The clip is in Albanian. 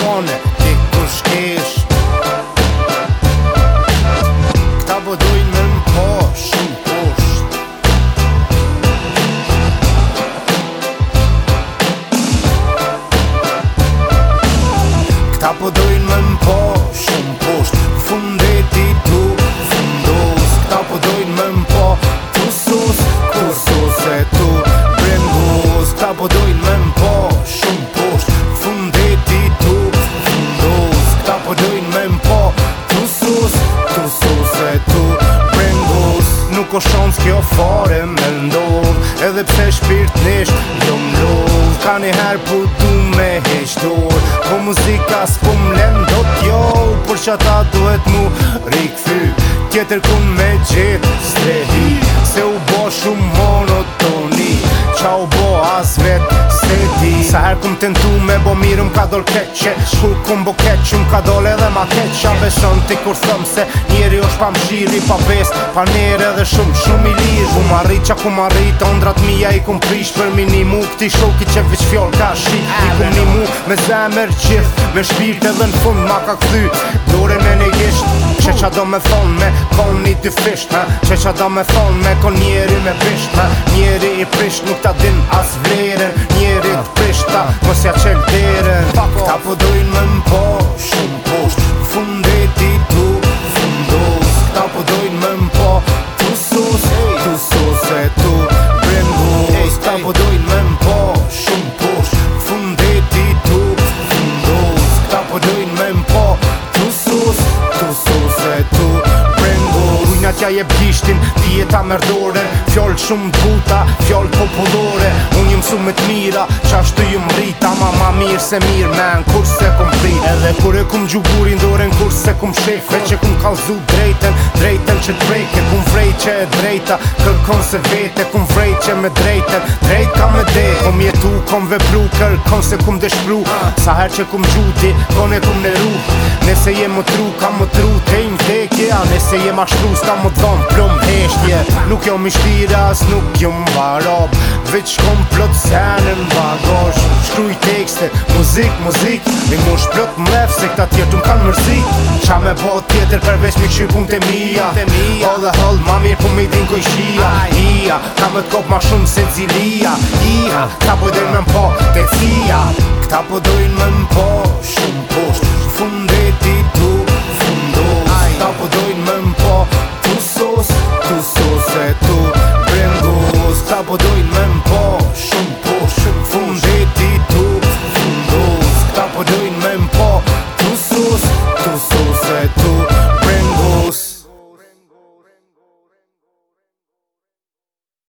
telefone Qik kush nuk o shonë s'kjo fare me ndovë Edhe pse shpirt nisht jo mdovë Ka njëherë për du me heqdojë Po muzika s'po mlem do t'jo Por që ata duhet mu rikëfy Kjetër ku me gjithë strehi Se u bo shumë monotoni Qa u bo as vetë Sa her kum tentu me bo mirë më ka dol keqe Shku kum bo keqe më ka dole dhe ma keqe A beson ti kur thëm se njeri është pa më shiri pa vest Pa njerë dhe shumë shumë i lirë Ku ma rritë qa ku ma ondrat mija i kum prish Për minimu këti shoki që vish fjoll ka shi I kum më me zemër qith Me shpirt edhe në fund ma ka kthy Dore me një gisht Qe qa do me thonë me kon një dy fisht ha? Qe qa do me thonë me kon njeri me bisht ha? Njeri i prisht nuk ta din as vlerën ta Po si a qëllë të Ta po dojnë më më po Shumë po shtë Funde tu Fundos Ta po dojnë më më po Tu sus hey, Tu sus e tu Brendos hey, hey. Ta po dojnë më më po Shumë po shtë Funde tu Fundos Ta po dojnë më më po Tu sus Tu sus e tu Brendos po po, po Ujna tja je bjishtin Ti mërdore Fjollë shumë puta Fjollë populore Unë një mirë se mirë men kur se kum fri Edhe kur e kum gjugurin doren kur se kum shef Ve që kum kalzu drejten, drejten që drejke Kum vrej që e drejta, kërkon se vete Kum vrej që me drejten, drejt ka me de Kom jetu, kom vepru, kërkon se kum dëshpru Sa her që kum gjuti, kon e kum në ru Nese je më tru, ka më tru, te im teke A nese je ma shtru, s'ka më dhon, plum heshtje Nuk jo mi as nuk jo më varob Veç kom plot sene bagosh Shkruj tekste, muzik, muzik Mi ngon shplot më lef se këta tjetë më kanë mërzi Qa me po tjetër përveç mi këshu pun të mija O dhe hold ma mirë pun mi din ku i shia Ia, ka me t'kop ma shumë se zilia Ia, ka po dojnë me mpo, Te cia Ka po dojnë me mpo, shumë posht Fundet